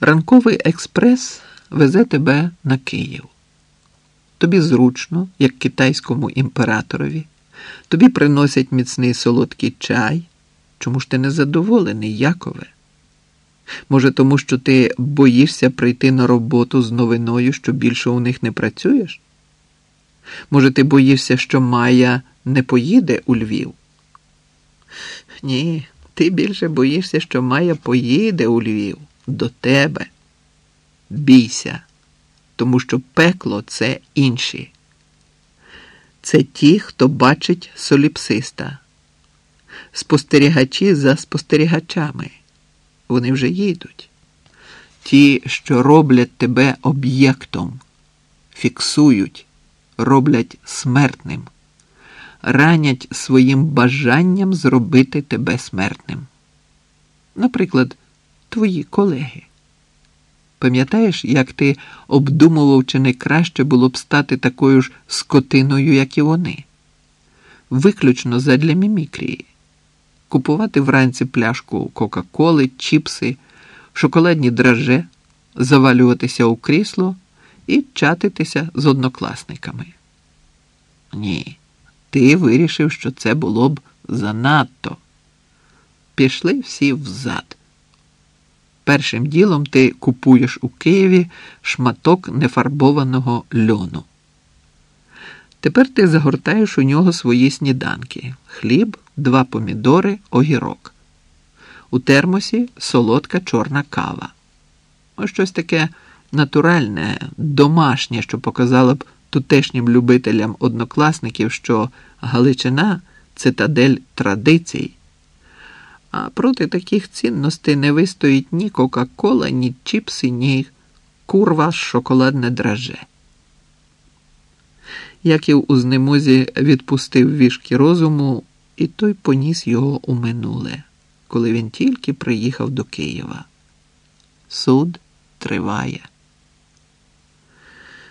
Ранковий експрес везе тебе на Київ. Тобі зручно, як китайському імператорові, тобі приносять міцний солодкий чай. Чому ж ти не задоволений, Якове? Може, тому що ти боїшся прийти на роботу з новиною, що більше у них не працюєш? Може, ти боїшся, що Майя не поїде у Львів? Ні, ти більше боїшся, що Майя поїде у Львів до тебе. Бійся, тому що пекло це інші. Це ті, хто бачить соліпсиста, спостерігачі за спостерігачами. Вони вже їдуть. Ті, що роблять тебе об'єктом, фіксують, роблять смертним, ранять своїм бажанням зробити тебе смертним. Наприклад, твої колеги. Пам'ятаєш, як ти обдумував, чи не краще було б стати такою ж скотиною, як і вони? Виключно задля мімікрії. Купувати вранці пляшку Кока-Коли, чіпси, шоколадні драже, завалюватися у крісло і чатитися з однокласниками. Ні, ти вирішив, що це було б занадто. Пішли всі взад. Першим ділом ти купуєш у Києві шматок нефарбованого льону. Тепер ти загортаєш у нього свої сніданки: хліб, два помідори, огірок. У термосі солодка чорна кава. Ось щось таке натуральне, домашнє, що показало б тутешнім любителям однокласників, що Галичина цитадель традицій. А проти таких цінностей не вистоїть ні Кока-Кола, ні чіпси, ні курва шоколадне драже. Яків у знемозі відпустив вішки розуму, і той поніс його у минуле, коли він тільки приїхав до Києва. Суд триває.